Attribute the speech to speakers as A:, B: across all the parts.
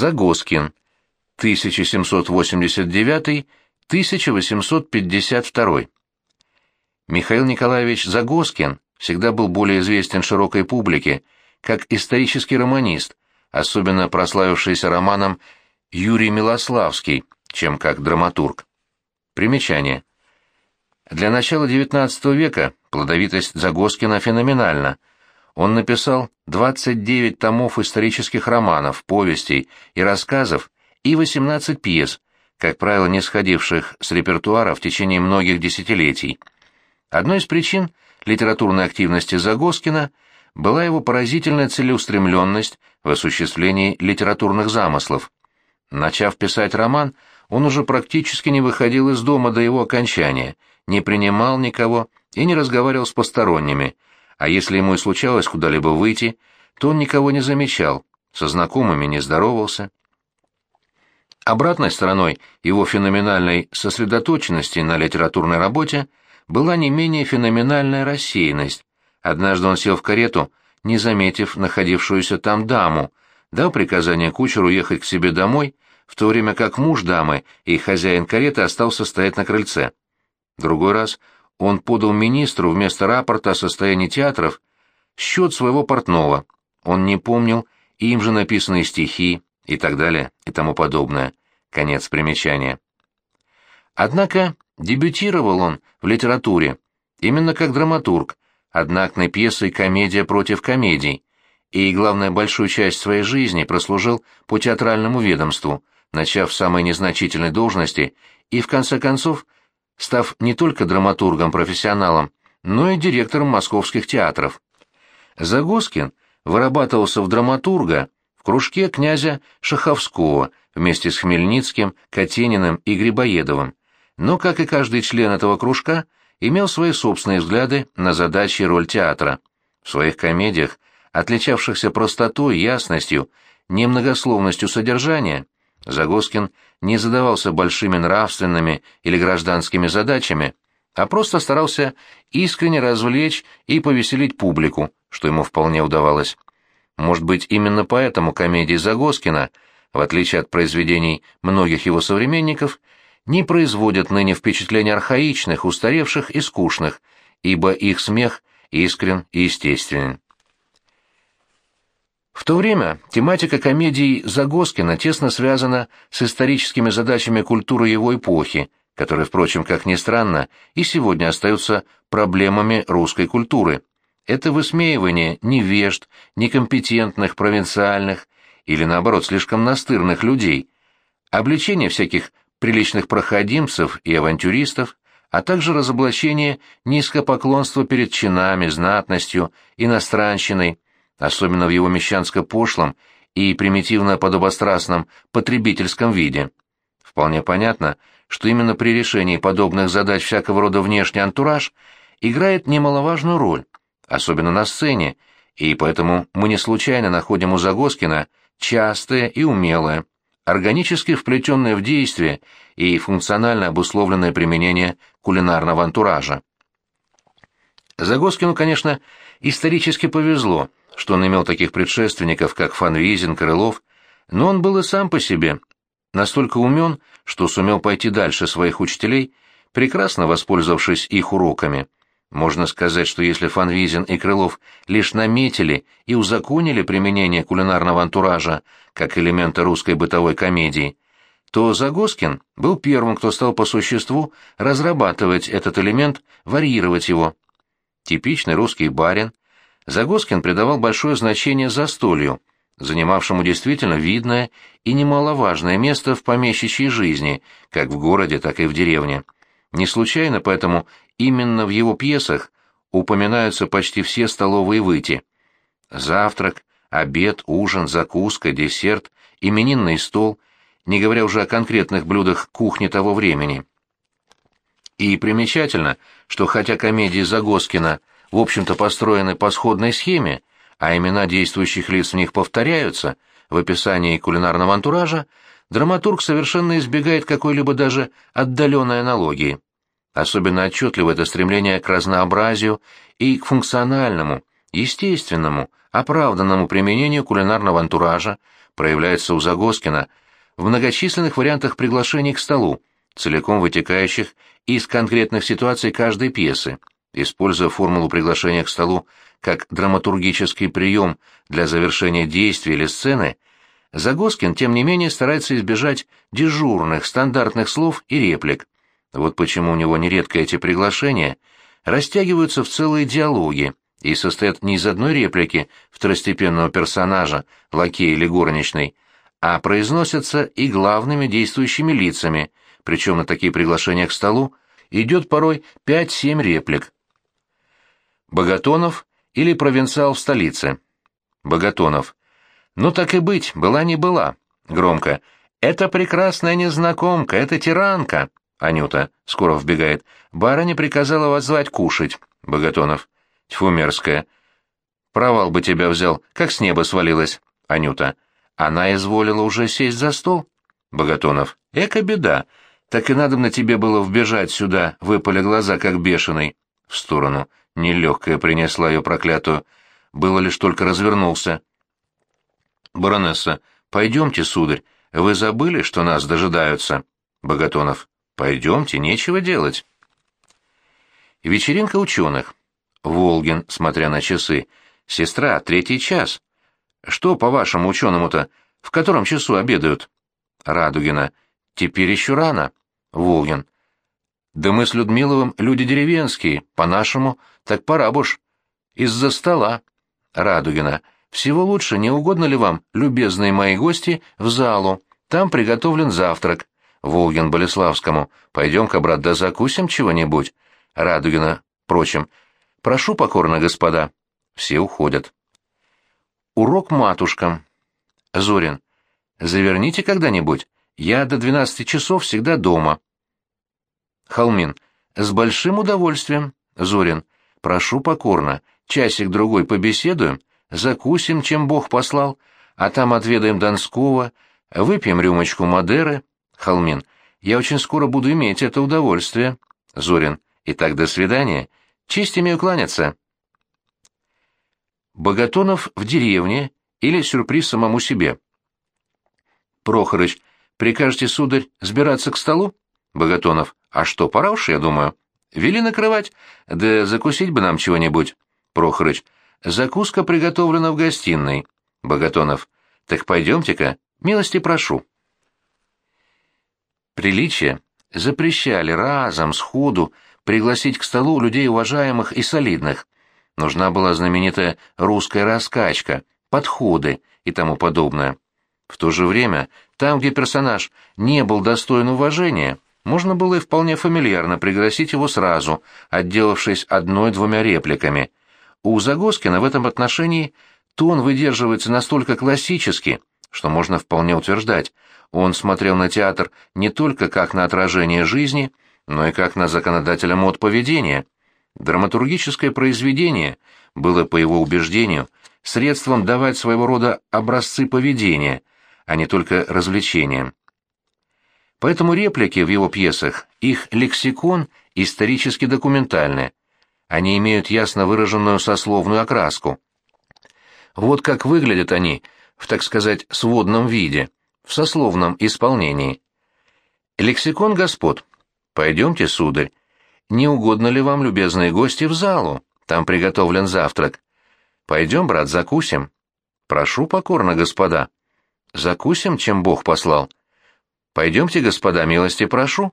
A: Загоскин, 1789-1852. Михаил Николаевич Загоскин всегда был более известен широкой публике как исторический романист, особенно прославившийся романом Юрий Милославский, чем как драматург. Примечание. Для начала XIX века плодовитость Загоскина феноменальна. Он написал 29 томов исторических романов, повестей и рассказов и 18 пьес, как правило, не сходивших с репертуара в течение многих десятилетий. Одной из причин литературной активности Загоскина была его поразительная целеустремленность в осуществлении литературных замыслов. Начав писать роман, он уже практически не выходил из дома до его окончания, не принимал никого и не разговаривал с посторонними, а если ему и случалось куда-либо выйти, то он никого не замечал, со знакомыми не здоровался. Обратной стороной его феноменальной сосредоточенности на литературной работе была не менее феноменальная рассеянность. Однажды он сел в карету, не заметив находившуюся там даму, дал приказание кучеру ехать к себе домой, в то время как муж дамы и хозяин кареты остался стоять на крыльце. Другой раз он подал министру вместо рапорта о состоянии театров счет своего портного. Он не помнил им же написанные стихи и так далее и тому подобное. Конец примечания. Однако дебютировал он в литературе именно как драматург, однако пьесой «Комедия против комедий», и, главное, большую часть своей жизни прослужил по театральному ведомству, начав с самой незначительной должности и, в конце концов, став не только драматургом-профессионалом, но и директором московских театров. Загоскин вырабатывался в драматурга в кружке князя Шаховского вместе с Хмельницким, Катениным и Грибоедовым, но, как и каждый член этого кружка, имел свои собственные взгляды на задачи и роль театра. В своих комедиях, отличавшихся простотой, ясностью, немногословностью содержания, Загоскин не задавался большими нравственными или гражданскими задачами, а просто старался искренне развлечь и повеселить публику, что ему вполне удавалось. Может быть, именно поэтому комедии Загоскина, в отличие от произведений многих его современников, не производят ныне впечатления архаичных, устаревших и скучных, ибо их смех искрен и естественен. В то время тематика комедий Загоскина тесно связана с историческими задачами культуры его эпохи, которые, впрочем, как ни странно, и сегодня остаются проблемами русской культуры. Это высмеивание невежд, некомпетентных, провинциальных или, наоборот, слишком настырных людей, обличение всяких приличных проходимцев и авантюристов, а также разоблачение низкопоклонства перед чинами, знатностью, иностранщиной, особенно в его мещанско-пошлом и примитивно-подобострастном потребительском виде. Вполне понятно, что именно при решении подобных задач всякого рода внешний антураж играет немаловажную роль, особенно на сцене, и поэтому мы не случайно находим у Загоскина частое и умелое, органически вплетенное в действие и функционально обусловленное применение кулинарного антуража. Загоскину, конечно, исторически повезло, что он имел таких предшественников, как Фанвизин, Крылов, но он был и сам по себе настолько умен, что сумел пойти дальше своих учителей, прекрасно воспользовавшись их уроками. Можно сказать, что если Фанвизин и Крылов лишь наметили и узаконили применение кулинарного антуража как элемента русской бытовой комедии, то Загоскин был первым, кто стал по существу разрабатывать этот элемент, варьировать его. Типичный русский барин, Загоскин придавал большое значение застолью, занимавшему действительно видное и немаловажное место в помещичьей жизни, как в городе, так и в деревне. Не случайно поэтому именно в его пьесах упоминаются почти все столовые выйти. Завтрак, обед, ужин, закуска, десерт, именинный стол, не говоря уже о конкретных блюдах кухни того времени. И примечательно, что хотя комедии Загоскина в общем-то построены по сходной схеме, а имена действующих лиц в них повторяются, в описании кулинарного антуража, драматург совершенно избегает какой-либо даже отдаленной аналогии. Особенно отчетливо это стремление к разнообразию и к функциональному, естественному, оправданному применению кулинарного антуража, проявляется у Загоскина в многочисленных вариантах приглашений к столу, целиком вытекающих из конкретных ситуаций каждой пьесы. Используя формулу приглашения к столу как драматургический прием для завершения действия или сцены, Загоскин, тем не менее, старается избежать дежурных, стандартных слов и реплик. Вот почему у него нередко эти приглашения растягиваются в целые диалоги и состоят не из одной реплики второстепенного персонажа, лакея или горничной, а произносятся и главными действующими лицами, причем на такие приглашения к столу идет порой 5-7 реплик. Богатонов или провинциал в столице. Богатонов. Ну так и быть, была не была. Громко. Это прекрасная незнакомка, это тиранка. Анюта. Скоро вбегает. Барыня приказала вас звать кушать. Богатонов. Тьфу, мерзкая. Провал бы тебя взял, как с неба свалилась. Анюта. Она изволила уже сесть за стол. Богатонов. Эка беда. Так и надо на тебе было вбежать сюда, выпали глаза, как бешеный. В сторону. Нелегкая принесла ее проклятую. Было лишь только развернулся. Баронесса. Пойдемте, сударь. Вы забыли, что нас дожидаются? Богатонов. Пойдемте, нечего делать. Вечеринка ученых. Волгин, смотря на часы. Сестра, третий час. Что, по-вашему, ученому-то, в котором часу обедают? Радугина. Теперь еще рано. Волгин. Да мы с Людмиловым люди деревенские, по-нашему, так пора уж. Из-за стола. Радугина. Всего лучше, не угодно ли вам, любезные мои гости, в залу? Там приготовлен завтрак. Волгин Болеславскому. Пойдем-ка, брат, да закусим чего-нибудь. Радугина. Впрочем. Прошу покорно, господа. Все уходят. Урок матушкам. Зорин. Заверните когда-нибудь. Я до двенадцати часов всегда дома. Холмин. С большим удовольствием. Зорин. Прошу покорно. Часик-другой побеседуем, закусим, чем Бог послал, а там отведаем Донского, выпьем рюмочку Мадеры. Холмин. Я очень скоро буду иметь это удовольствие. Зорин. Итак, до свидания. Честь имею кланяться. Богатонов в деревне или сюрприз самому себе. Прохорыч. Прикажете, сударь, сбираться к столу? Богатонов. А что, пора уж, я думаю. Вели накрывать? Да закусить бы нам чего-нибудь. Прохорыч. Закуска приготовлена в гостиной. Богатонов. Так пойдемте-ка, милости прошу. Приличие запрещали разом, сходу, пригласить к столу людей уважаемых и солидных. Нужна была знаменитая русская раскачка, подходы и тому подобное. В то же время, там, где персонаж не был достоин уважения, можно было и вполне фамильярно пригласить его сразу, отделавшись одной-двумя репликами. У Загоскина в этом отношении тон выдерживается настолько классически, что можно вполне утверждать, он смотрел на театр не только как на отражение жизни, но и как на законодателя мод поведения. Драматургическое произведение было, по его убеждению, средством давать своего рода образцы поведения, а не только развлечением. Поэтому реплики в его пьесах, их лексикон исторически документальны. Они имеют ясно выраженную сословную окраску. Вот как выглядят они в, так сказать, сводном виде, в сословном исполнении. Лексикон господ. Пойдемте, сударь. Не угодно ли вам, любезные гости, в залу? Там приготовлен завтрак. Пойдем, брат, закусим. Прошу покорно, господа. Закусим, чем Бог послал. Пойдемте, господа, милости прошу.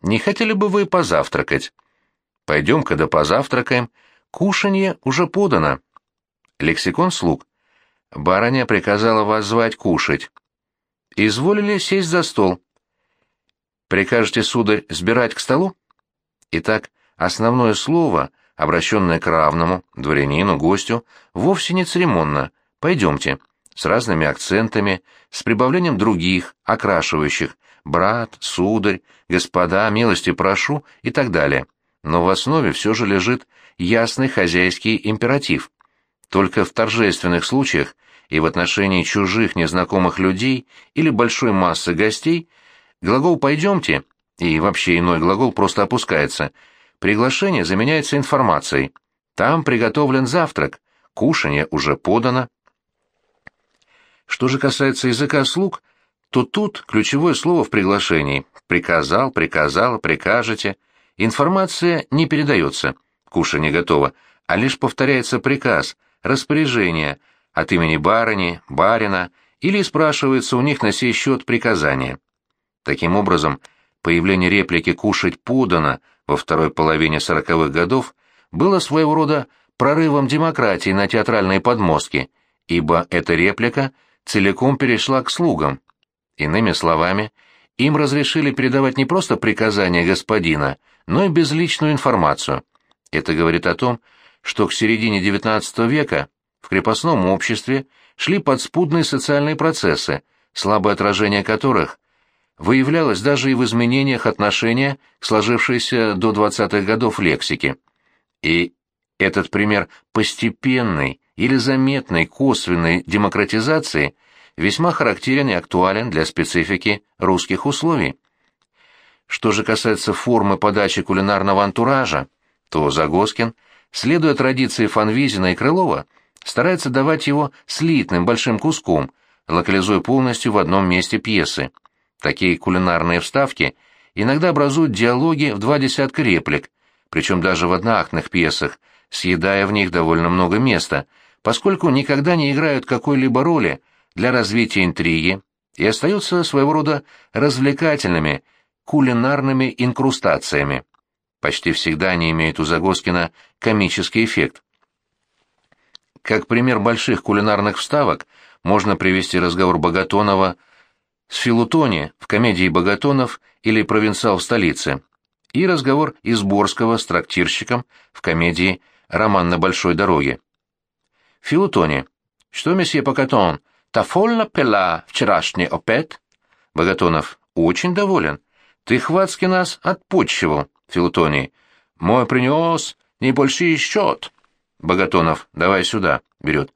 A: Не хотели бы вы позавтракать? Пойдем-ка да позавтракаем. Кушанье уже подано. Лексикон слуг. Барыня приказала вас звать кушать. Изволили сесть за стол. Прикажете, сударь, сбирать к столу? Итак, основное слово, обращенное к равному, дворянину, гостю, вовсе не церемонно. Пойдемте с разными акцентами, с прибавлением других, окрашивающих «брат», «сударь», «господа», «милости прошу» и так далее. Но в основе все же лежит ясный хозяйский императив. Только в торжественных случаях и в отношении чужих незнакомых людей или большой массы гостей глагол «пойдемте» и вообще иной глагол просто опускается. Приглашение заменяется информацией. Там приготовлен завтрак, кушанье уже подано. Что же касается языка слуг, то тут ключевое слово в приглашении. Приказал, приказала, прикажете. Информация не передается, кушанье готово, а лишь повторяется приказ, распоряжение от имени барыни, барина или спрашивается у них на сей счет приказание. Таким образом, появление реплики «кушать подано» во второй половине сороковых годов было своего рода прорывом демократии на театральные подмостки, ибо эта реплика целиком перешла к слугам. Иными словами, им разрешили передавать не просто приказания господина, но и безличную информацию. Это говорит о том, что к середине XIX века в крепостном обществе шли подспудные социальные процессы, слабое отражение которых выявлялось даже и в изменениях отношения к сложившейся до 20-х годов лексике. И этот пример постепенной или заметной косвенной демократизации весьма характерен и актуален для специфики русских условий. Что же касается формы подачи кулинарного антуража, то Загоскин, следуя традиции Фанвизина и Крылова, старается давать его слитным большим куском, локализуя полностью в одном месте пьесы. Такие кулинарные вставки иногда образуют диалоги в два десятка реплик, причем даже в одноактных пьесах, съедая в них довольно много места, поскольку никогда не играют какой-либо роли для развития интриги и остаются своего рода развлекательными, кулинарными инкрустациями. Почти всегда они имеют у Загоскина комический эффект. Как пример больших кулинарных вставок можно привести разговор Богатонова с Филутони в комедии «Богатонов» или «Провинциал в столице» и разговор Изборского с трактирщиком в комедии «Роман на большой дороге». Филутони. Что, месье Богатон, тафольно пела вчерашний опет? Богатонов. Очень доволен. Ты хватски нас отпутчивал, Филутоний. Мой принес небольшой счет. Богатонов. Давай сюда. Берет.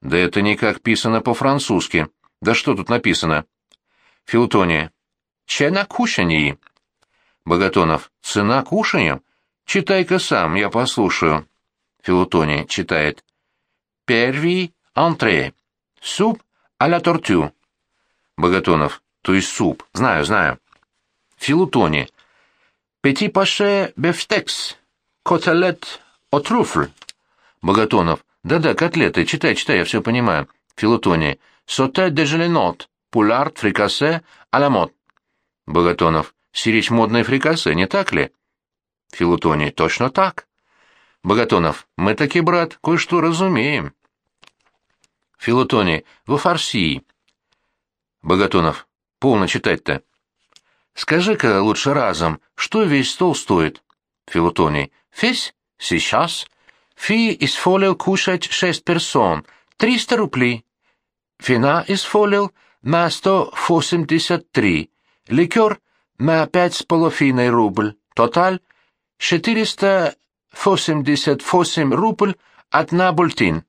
A: Да это никак писано по-французски. Да что тут написано? Филутония. Чена кушаньи. Богатонов. Цена кушаньям? Читай-ка сам, я послушаю. Филутония читает. Первый антре. Суп а ля тортю. Богатонов. То есть суп. Знаю, знаю. Филутония. Пети паше бефстекс. Котелет о труфль. Богатонов. Да-да, котлеты. Читай, читай, я все понимаю. Филутония. Соте де желенот. Пулард, фрикасе, аламот. Богатонов. Сиречь модные фрикасе, не так ли? Филутоний. Точно так. Богатонов. Мы таки, брат, кое-что разумеем. Филутоний. Во фарсии. Богатонов. Полно читать-то. Скажи-ка лучше разом, что весь стол стоит? Филутоний. Фесь? Сейчас? Фи изволил кушать шесть персон. Триста рублей. Фина изволил на 183, ликер на 5,5 рубль, тоталь 488 рубль, одна бультин.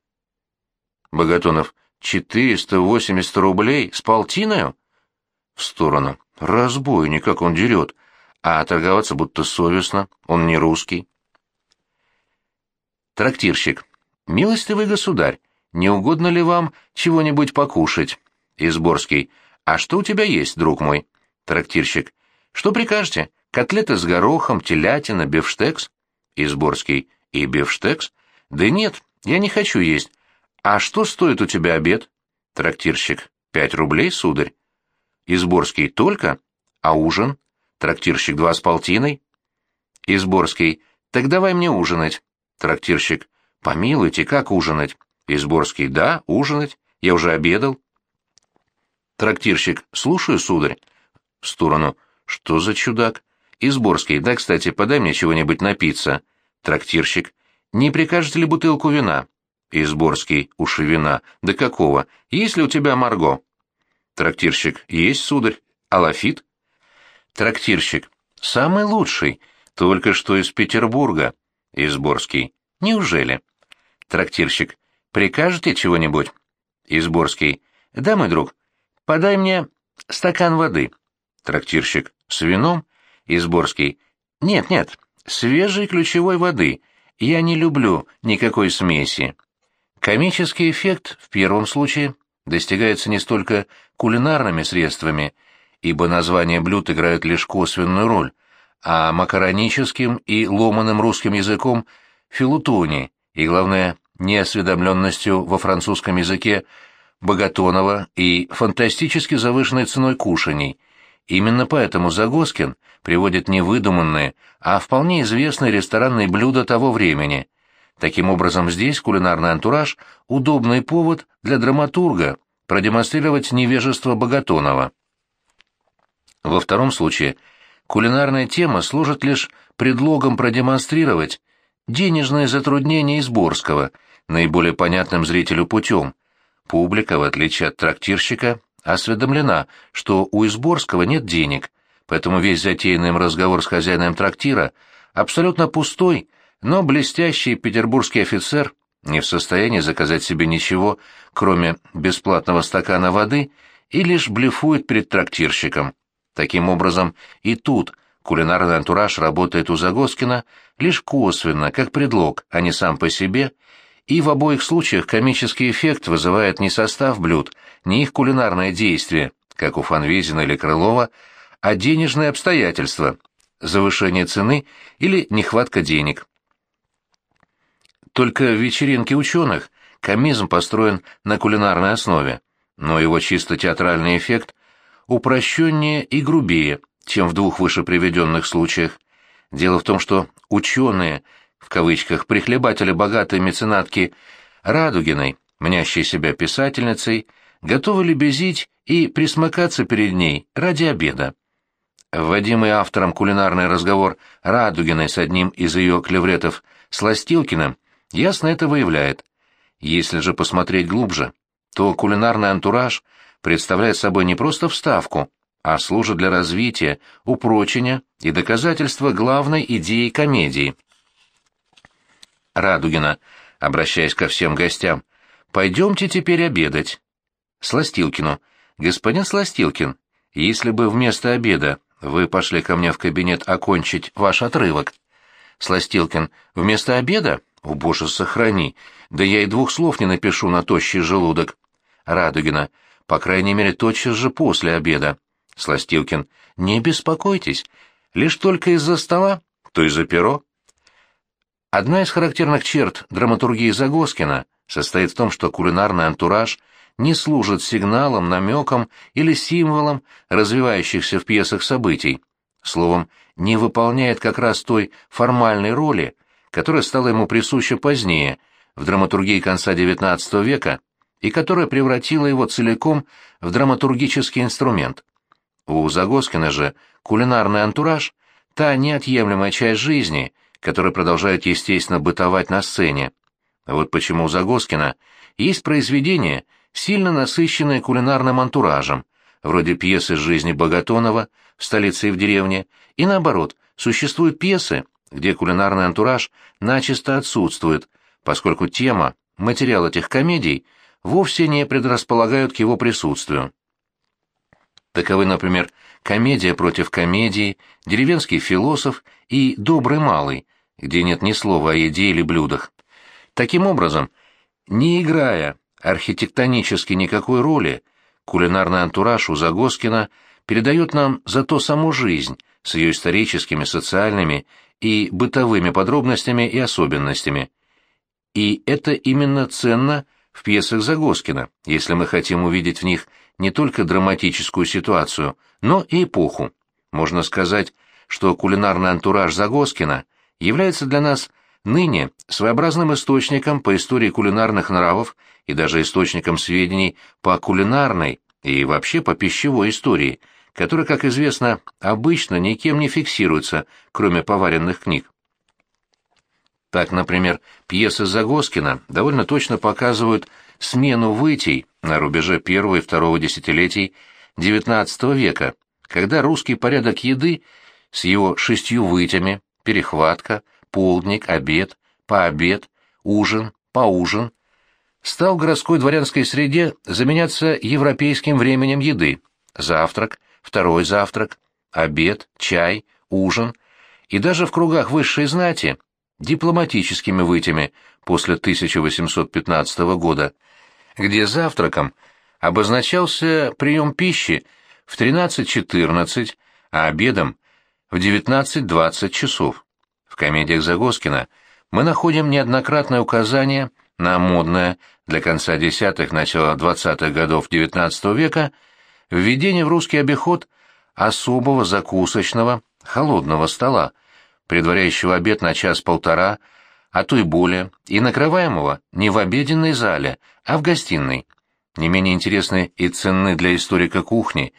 A: Богатунов, 480 рублей с полтиною? В сторону. Разбойник, как он дерет. А торговаться будто совестно, он не русский. Трактирщик. Милостивый государь, не угодно ли вам чего-нибудь покушать? Изборский. «А что у тебя есть, друг мой?» Трактирщик. «Что прикажете? Котлеты с горохом, телятина, бифштекс?» Изборский. «И бифштекс?» «Да нет, я не хочу есть. А что стоит у тебя обед?» Трактирщик. «Пять рублей, сударь». Изборский. «Только? А ужин?» Трактирщик. «Два с полтиной». Изборский. «Так давай мне ужинать». Трактирщик. «Помилуйте, как ужинать?» Изборский. «Да, ужинать. Я уже обедал». Трактирщик. Слушаю, сударь. В сторону. Что за чудак? Изборский. Да, кстати, подай мне чего-нибудь напиться. Трактирщик. Не прикажете ли бутылку вина? Изборский. Уши вина. Да какого? Есть ли у тебя Марго? Трактирщик. Есть, сударь. А лафит? Трактирщик. Самый лучший. Только что из Петербурга. Изборский. Неужели? Трактирщик. Прикажете чего-нибудь? Изборский. Да, мой друг. Подай мне стакан воды. Трактирщик. С вином? Изборский. Нет, нет, свежей ключевой воды. Я не люблю никакой смеси. Комический эффект в первом случае достигается не столько кулинарными средствами, ибо названия блюд играют лишь косвенную роль, а макароническим и ломаным русским языком филутони и, главное, неосведомленностью во французском языке Богатонова и фантастически завышенной ценой кушаний. Именно поэтому Загоскин приводит не выдуманные, а вполне известные ресторанные блюда того времени. Таким образом, здесь кулинарный антураж – удобный повод для драматурга продемонстрировать невежество Богатонова. Во втором случае кулинарная тема служит лишь предлогом продемонстрировать денежные затруднения Изборского наиболее понятным зрителю путем – Публика, в отличие от трактирщика, осведомлена, что у Изборского нет денег, поэтому весь затеянный им разговор с хозяином трактира абсолютно пустой, но блестящий петербургский офицер не в состоянии заказать себе ничего, кроме бесплатного стакана воды, и лишь блефует перед трактирщиком. Таким образом, и тут кулинарный антураж работает у Загоскина лишь косвенно, как предлог, а не сам по себе – и в обоих случаях комический эффект вызывает не состав блюд, не их кулинарное действие, как у Фанвизина или Крылова, а денежные обстоятельства, завышение цены или нехватка денег. Только в вечеринке ученых комизм построен на кулинарной основе, но его чисто театральный эффект упрощеннее и грубее, чем в двух выше приведенных случаях. Дело в том, что ученые – в кавычках, прихлебателя богатой меценатки Радугиной, мнящей себя писательницей, готовы лебезить и присмыкаться перед ней ради обеда. Вводимый автором кулинарный разговор Радугиной с одним из ее клевретов Сластилкиным ясно это выявляет. Если же посмотреть глубже, то кулинарный антураж представляет собой не просто вставку, а служит для развития, упрочения и доказательства главной идеи комедии. Радугина, обращаясь ко всем гостям, «Пойдемте теперь обедать». Сластилкину. «Господин Сластилкин, если бы вместо обеда вы пошли ко мне в кабинет окончить ваш отрывок». Сластилкин. «Вместо обеда? О, боже, сохрани! Да я и двух слов не напишу на тощий желудок». Радугина. «По крайней мере, тотчас же после обеда». Сластилкин. «Не беспокойтесь. Лишь только из-за стола, то из-за перо». Одна из характерных черт драматургии Загоскина состоит в том, что кулинарный антураж не служит сигналом, намеком или символом развивающихся в пьесах событий, словом, не выполняет как раз той формальной роли, которая стала ему присуща позднее, в драматургии конца XIX века, и которая превратила его целиком в драматургический инструмент. У Загоскина же кулинарный антураж – та неотъемлемая часть жизни – который продолжает естественно бытовать на сцене. Вот почему у Загоскина есть произведения, сильно насыщенные кулинарным антуражем, вроде пьесы жизни Богатонова в столице и в деревне, и наоборот, существуют пьесы, где кулинарный антураж начисто отсутствует, поскольку тема, материал этих комедий вовсе не предрасполагают к его присутствию. Таковы, например, «Комедия против комедии», «Деревенский философ» и «Добрый малый», где нет ни слова о еде или блюдах. Таким образом, не играя архитектонически никакой роли, кулинарный антураж у Загоскина передает нам зато саму жизнь с ее историческими, социальными и бытовыми подробностями и особенностями. И это именно ценно в пьесах Загоскина, если мы хотим увидеть в них не только драматическую ситуацию, но и эпоху. Можно сказать, что кулинарный антураж Загоскина является для нас ныне своеобразным источником по истории кулинарных нравов и даже источником сведений по кулинарной и вообще по пищевой истории, которая, как известно, обычно никем не фиксируется, кроме поваренных книг. Так, например, пьесы Загоскина довольно точно показывают смену вытей на рубеже первого и второго десятилетий XIX века, когда русский порядок еды с его шестью вытями, перехватка, полдник, обед, пообед, ужин, поужин, стал в городской дворянской среде заменяться европейским временем еды. Завтрак, второй завтрак, обед, чай, ужин и даже в кругах высшей знати дипломатическими вытями после 1815 года, где завтраком обозначался прием пищи в 13-14, а обедом в 19-20 часов. В комедиях Загоскина мы находим неоднократное указание на модное для конца десятых, начала двадцатых годов XIX века введение в русский обиход особого закусочного холодного стола, предваряющего обед на час-полтора, а то и более, и накрываемого не в обеденной зале, а в гостиной. Не менее интересны и ценны для историка кухни,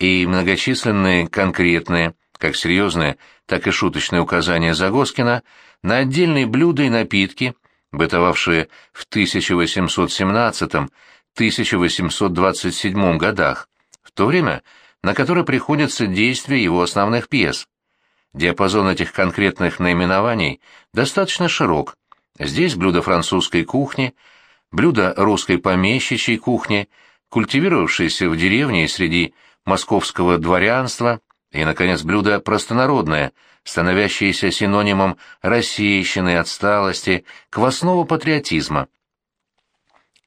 A: и многочисленные конкретные, как серьезные, так и шуточные указания Загоскина на отдельные блюда и напитки, бытовавшие в 1817-1827 годах, в то время, на которое приходится действие его основных пьес. Диапазон этих конкретных наименований достаточно широк. Здесь блюда французской кухни, блюда русской помещичьей кухни, культивировавшиеся в деревне и среди московского дворянства, и, наконец, блюда простонародное, становящееся синонимом рассеянной отсталости, квасного патриотизма.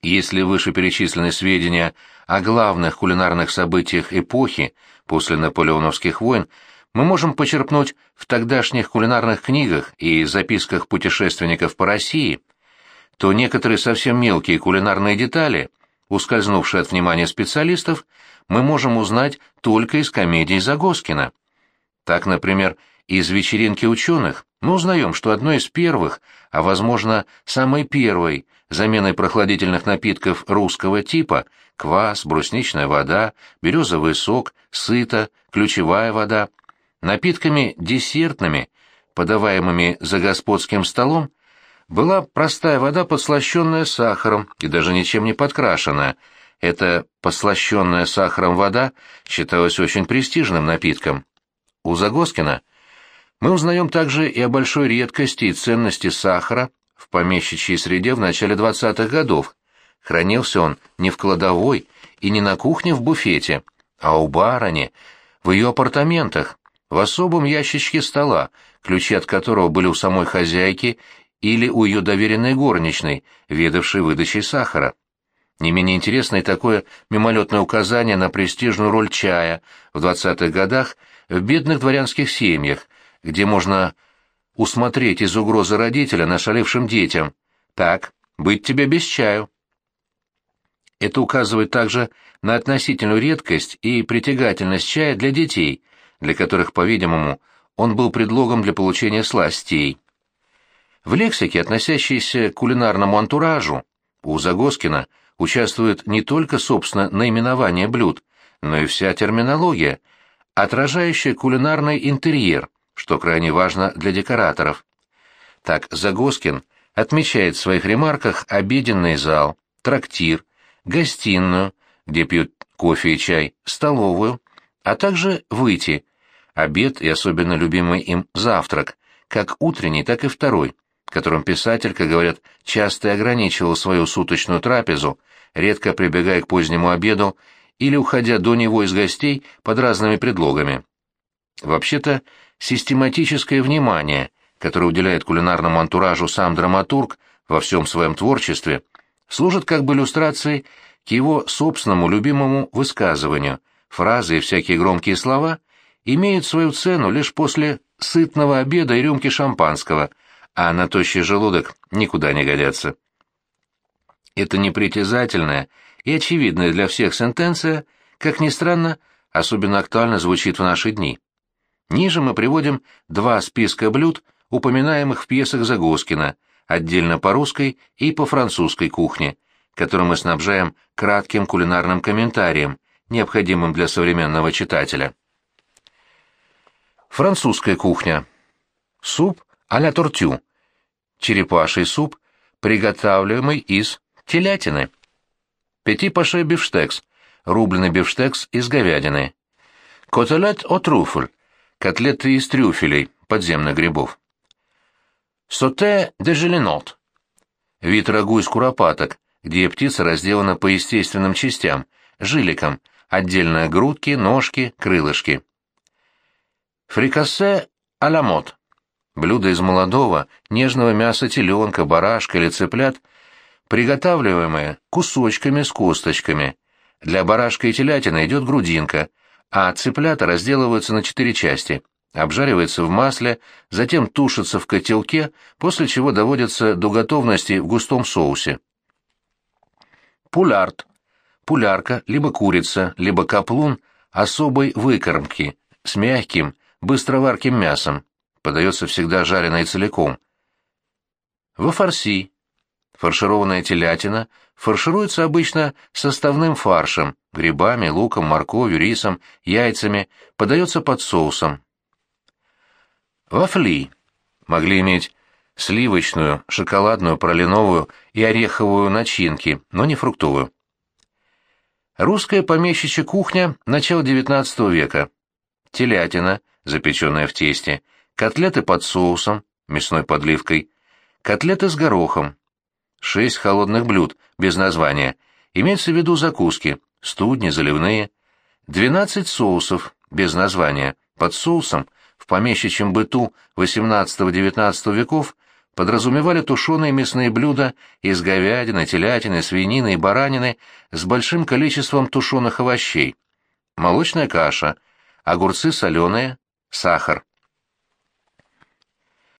A: Если вышеперечисленные сведения о главных кулинарных событиях эпохи после наполеоновских войн мы можем почерпнуть в тогдашних кулинарных книгах и записках путешественников по России, то некоторые совсем мелкие кулинарные детали, ускользнувшие от внимания специалистов, мы можем узнать только из комедий Загоскина. Так, например, из «Вечеринки ученых» мы узнаем, что одной из первых, а, возможно, самой первой заменой прохладительных напитков русского типа – квас, брусничная вода, березовый сок, сыто, ключевая вода – Напитками десертными, подаваемыми за господским столом, была простая вода, подслащенная сахаром и даже ничем не подкрашенная. Эта послащенная сахаром вода считалась очень престижным напитком. У Загоскина мы узнаем также и о большой редкости и ценности сахара в помещичьей среде в начале 20-х годов. Хранился он не в кладовой и не на кухне в буфете, а у барыни, в ее апартаментах, в особом ящичке стола, ключи от которого были у самой хозяйки или у ее доверенной горничной, ведавшей выдачей сахара. Не менее интересно и такое мимолетное указание на престижную роль чая в 20-х годах в бедных дворянских семьях, где можно усмотреть из угрозы родителя нашалившим детям. Так, быть тебе без чаю. Это указывает также на относительную редкость и притягательность чая для детей, для которых, по-видимому, он был предлогом для получения сластей. В лексике, относящейся к кулинарному антуражу, у Загоскина участвует не только, собственно, наименование блюд, но и вся терминология, отражающая кулинарный интерьер, что крайне важно для декораторов. Так Загоскин отмечает в своих ремарках обеденный зал, трактир, гостиную, где пьют кофе и чай, столовую, а также выйти, обед и особенно любимый им завтрак, как утренний, так и второй, которым писатель, как говорят, часто ограничивал свою суточную трапезу, редко прибегая к позднему обеду или уходя до него из гостей под разными предлогами. Вообще-то, систематическое внимание, которое уделяет кулинарному антуражу сам драматург во всем своем творчестве, служит как бы иллюстрацией к его собственному любимому высказыванию, фразы и всякие громкие слова имеют свою цену лишь после сытного обеда и рюмки шампанского, а на тощий желудок никуда не годятся. Это непритязательная и очевидная для всех сентенция, как ни странно, особенно актуально звучит в наши дни. Ниже мы приводим два списка блюд, упоминаемых в пьесах Загоскина, отдельно по русской и по французской кухне, которые мы снабжаем кратким кулинарным комментарием, необходимым для современного читателя. Французская кухня. Суп а-ля тортю. Черепаший суп, приготавливаемый из телятины. Пяти-паше бифштекс. Рубленый бифштекс из говядины. Котелет о трюфель. Котлеты из трюфелей, подземных грибов. Соте де желенот. Вид рагу из куропаток, где птица разделана по естественным частям, жиликам, отдельно грудки, ножки, крылышки. Фрикассе а-ля мод. Блюдо из молодого, нежного мяса теленка, барашка или цыплят, приготавливаемое кусочками с косточками. Для барашка и телятины идет грудинка, а цыплята разделываются на четыре части, обжаривается в масле, затем тушится в котелке, после чего доводится до готовности в густом соусе. Пулярд. Пулярка, либо курица, либо каплун особой выкормки, с мягким, быстроварким мясом. Подается всегда жареной целиком. Во фарси. Фаршированная телятина фаршируется обычно составным фаршем, грибами, луком, морковью, рисом, яйцами, подается под соусом. Вафли могли иметь сливочную, шоколадную, пролиновую и ореховую начинки, но не фруктовую. Русская помещичья кухня начала XIX века. Телятина, запеченная в тесте, котлеты под соусом, мясной подливкой, котлеты с горохом. Шесть холодных блюд, без названия, имеется в виду закуски, студни, заливные. Двенадцать соусов, без названия, под соусом – в помещичьем быту XVIII-XIX веков подразумевали тушеные мясные блюда из говядины, телятины, свинины и баранины с большим количеством тушеных овощей, молочная каша, огурцы соленые, сахар.